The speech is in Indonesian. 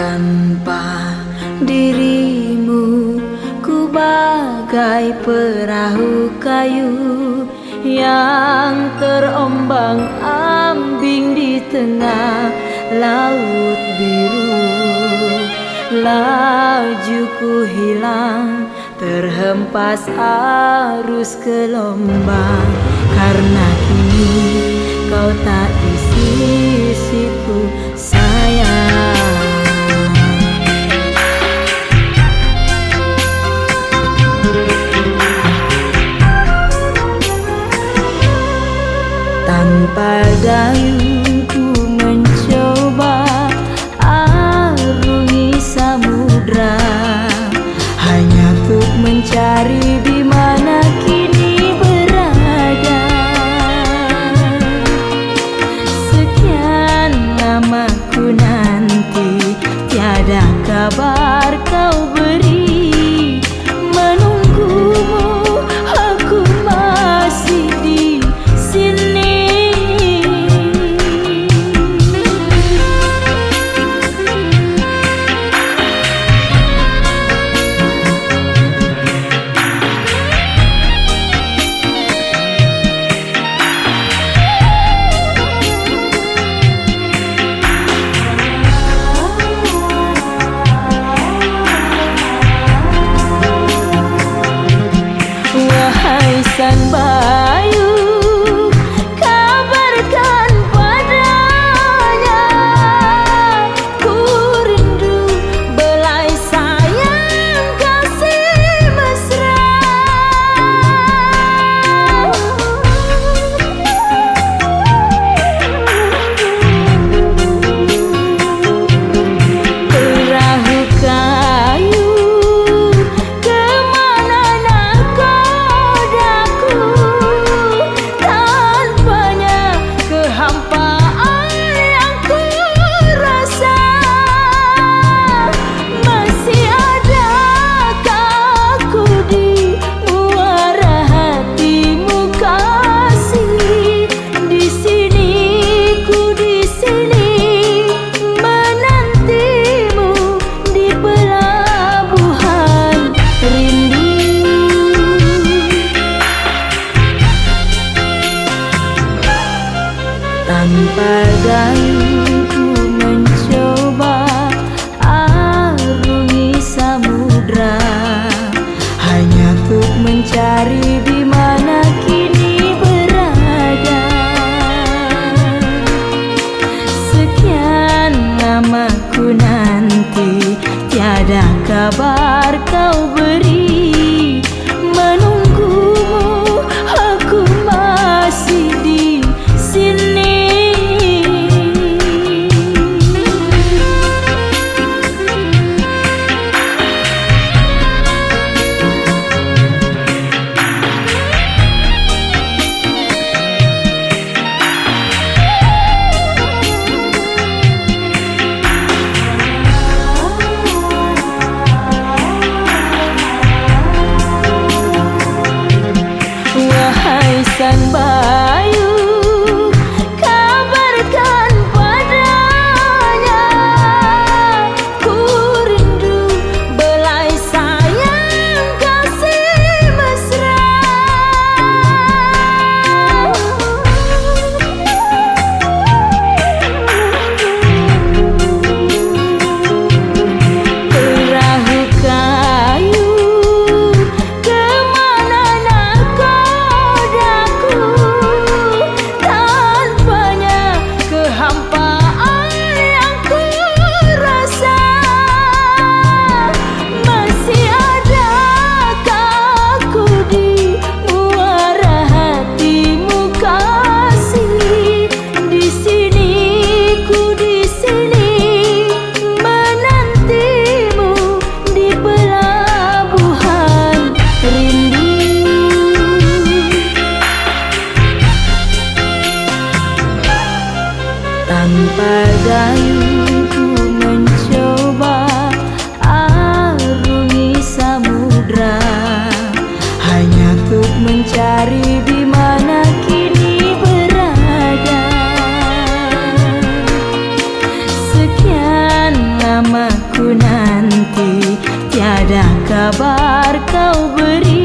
Tanpa dirimu ku bagai perahu kayu yang terombang ambing di tengah laut biru. Lajuku hilang terhempas arus gelombang. Tanpa dayung ku mencoba arungi samudra. Hanya untuk mencari di mana kini berada. Sekian lama ku nanti tiada kabar kan ba tanpa dayung ku mencoba arungi samudra. Hanya untuk mencari di mana kini berada. Sekian lama ku nanti Tiada kabar kau beri